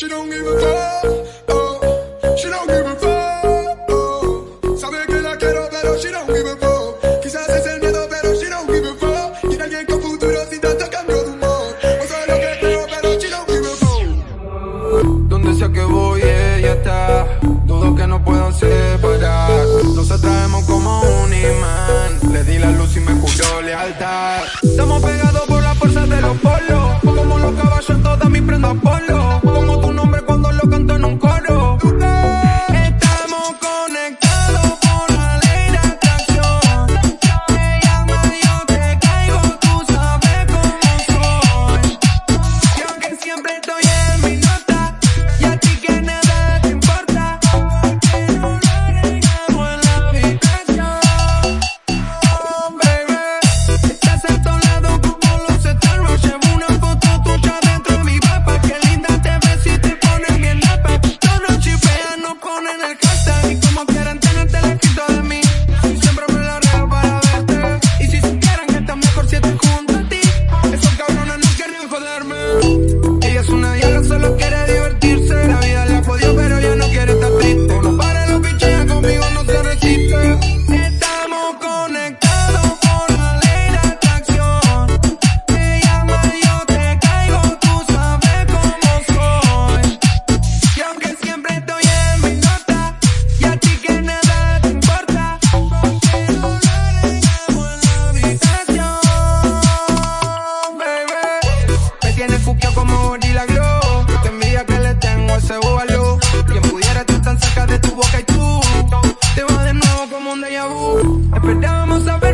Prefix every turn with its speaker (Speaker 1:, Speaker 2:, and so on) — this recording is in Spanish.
Speaker 1: She don't give a fuck, oh. She don't give a fuck, oh. Sabe que la quiero, pero she don't give a fuck. Quizás es el miedo, pero she don't give a fuck. Quiere alguien con futuro sin tanto cambio de humor. No sé lo que creo, pero she don't give a fuck.
Speaker 2: Donde sea que voy, ella está. Dudo que no puedan separar. Nos atraemos como un imán. Le di la luz y me juró lealtad. Estamos pegados por la fuerza de los polos. Como los caballos en todas mis prendas polo. revoló. Quien pudiera estar tan cerca de tu boca y tú. Te vas de nuevo como un déjà vu. Esperábamos saber.